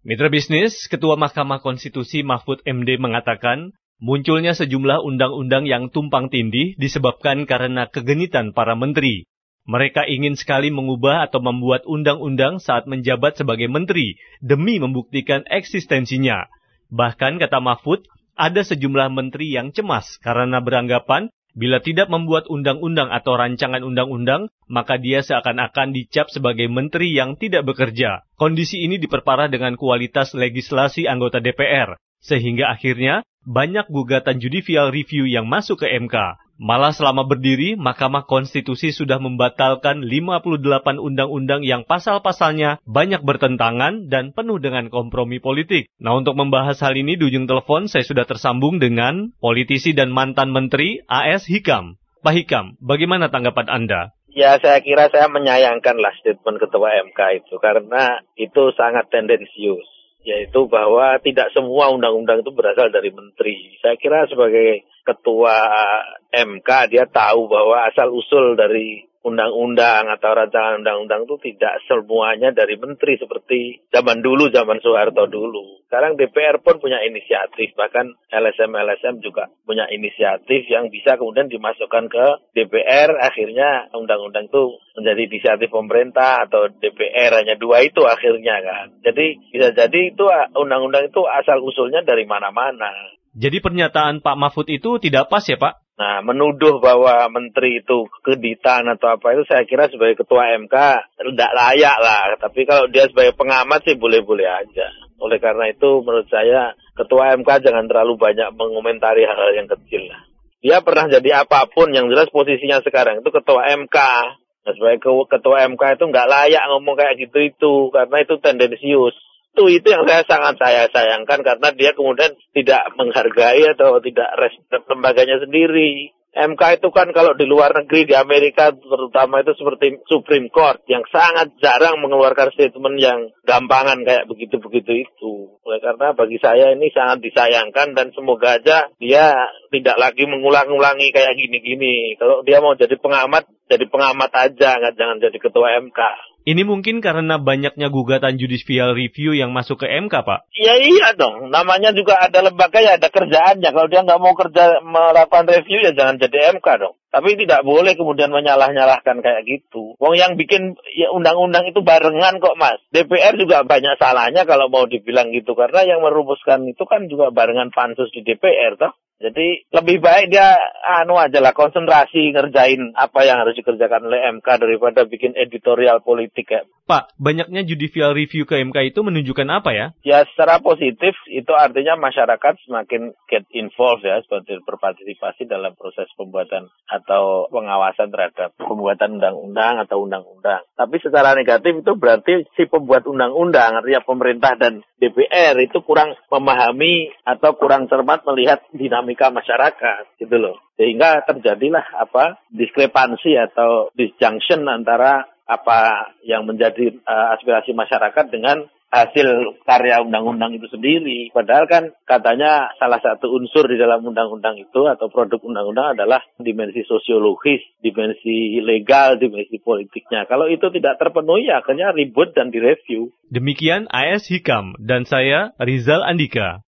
Mitra bisnis, Ketua Mahkamah Konstitusi Mahfud MD mengatakan, munculnya sejumlah undang-undang yang tumpang tindih disebabkan karena kegenitan para menteri. Mereka ingin sekali mengubah atau membuat undang-undang saat menjabat sebagai menteri demi membuktikan eksistensinya. Bahkan kata Mahfud, ada sejumlah menteri yang cemas karena beranggapan Bila tidak membuat undang-undang atau rancangan undang-undang, maka dia seakan-akan dicap sebagai menteri yang tidak bekerja. Kondisi ini diperparah dengan kualitas legislasi anggota DPR, sehingga akhirnya banyak gugatan judicial review yang masuk ke MK. Malah selama berdiri, Mahkamah Konstitusi sudah membatalkan 58 undang-undang yang pasal-pasalnya banyak bertentangan dan penuh dengan kompromi politik. Nah untuk membahas hal ini di ujung telepon saya sudah tersambung dengan politisi dan mantan menteri AS Hikam. Pak Hikam, bagaimana tanggapan Anda? Ya saya kira saya menyayangkanlah statement Ketua MK itu karena itu sangat tendensius yaitu bahwa tidak semua undang-undang itu berasal dari menteri. Saya kira sebagai ketua MK dia tahu bahwa asal usul dari undang-undang atau rancangan undang-undang itu tidak semuanya dari menteri seperti zaman dulu, zaman Soeharto dulu. Sekarang DPR pun punya inisiatif, bahkan LSM-LSM juga punya inisiatif yang bisa kemudian dimasukkan ke DPR, akhirnya undang-undang itu menjadi inisiatif pemerintah atau DPR, hanya dua itu akhirnya kan. Jadi bisa jadi itu undang-undang itu asal usulnya dari mana-mana. Jadi pernyataan Pak Mahfud itu tidak pas ya Pak? Nah, menuduh bahwa menteri itu keditan atau apa itu saya kira sebagai ketua MK tidak layak lah. Tapi kalau dia sebagai pengamat sih boleh-boleh aja. Oleh karena itu menurut saya ketua MK jangan terlalu banyak mengomentari hal-hal yang kecil lah. Dia pernah jadi apa pun yang jelas posisinya sekarang itu ketua MK. Nah, sebagai ketua MK itu nggak layak ngomong kayak gitu itu karena itu tendensius itu itu yang saya sangat saya sayangkan karena dia kemudian tidak menghargai atau tidak respect lembaganya sendiri. MK itu kan kalau di luar negeri di Amerika terutama itu seperti Supreme Court yang sangat jarang mengeluarkan statement yang gampangan kayak begitu-begitu itu. Oleh karena bagi saya ini sangat disayangkan dan semoga aja dia tidak lagi mengulang-ulangi kayak gini-gini. Kalau dia mau jadi pengamat, jadi pengamat aja, nggak jangan jadi ketua MK. Ini mungkin karena banyaknya gugatan judicial review yang masuk ke MK, Pak? Ya iya dong. Namanya juga ada lembaga ya ada kerjaannya. Kalau dia nggak mau kerja melakukan review ya jangan jadi MK dong. Tapi tidak boleh kemudian menyalah-nyalahkan kayak gitu. Wong yang bikin ya undang-undang itu barengan kok mas. DPR juga banyak salahnya kalau mau dibilang gitu. Karena yang merumuskan itu kan juga barengan pansus di DPR toh. Jadi lebih baik dia anu aja lah konsentrasi ngerjain apa yang harus dikerjakan oleh MK daripada bikin editorial politik ya. Pak, banyaknya judicial review ke MK itu menunjukkan apa ya? Ya secara positif itu artinya masyarakat semakin get involved ya seperti berpartisipasi dalam proses pembuatan atau pengawasan terhadap pembuatan undang-undang atau undang-undang. Tapi secara negatif itu berarti si pembuat undang-undang artinya pemerintah dan DPR itu kurang memahami atau kurang cermat melihat dinamika dinamika masyarakat gitu loh. Sehingga terjadilah apa diskrepansi atau disjunction antara apa yang menjadi uh, aspirasi masyarakat dengan hasil karya undang-undang itu sendiri. Padahal kan katanya salah satu unsur di dalam undang-undang itu atau produk undang-undang adalah dimensi sosiologis, dimensi legal, dimensi politiknya. Kalau itu tidak terpenuhi akhirnya ribut dan direview. Demikian AS Hikam dan saya Rizal Andika.